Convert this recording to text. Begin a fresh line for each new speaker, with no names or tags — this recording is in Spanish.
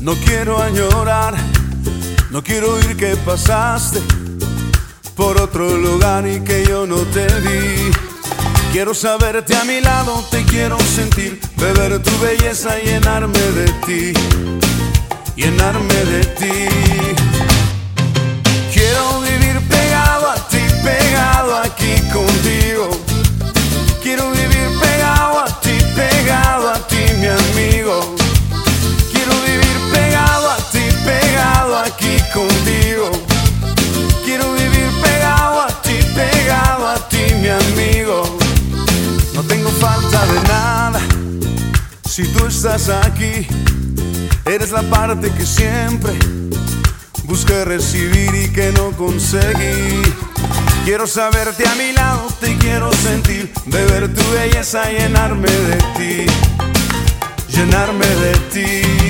No quiero añorar, no quiero oír que pasaste por otro lugar y que yo no te vi. Quiero saberte a mi lado, te quiero sentir, beber tu belleza llenarme de ti, llenarme de ti. Si tú estás aquí. Eres la parte que siempre busqué recibir y que no conseguí. Quiero saberte a mi lado, te quiero sentir, beber tu belleza, llenarme de ti, llenarme de ti.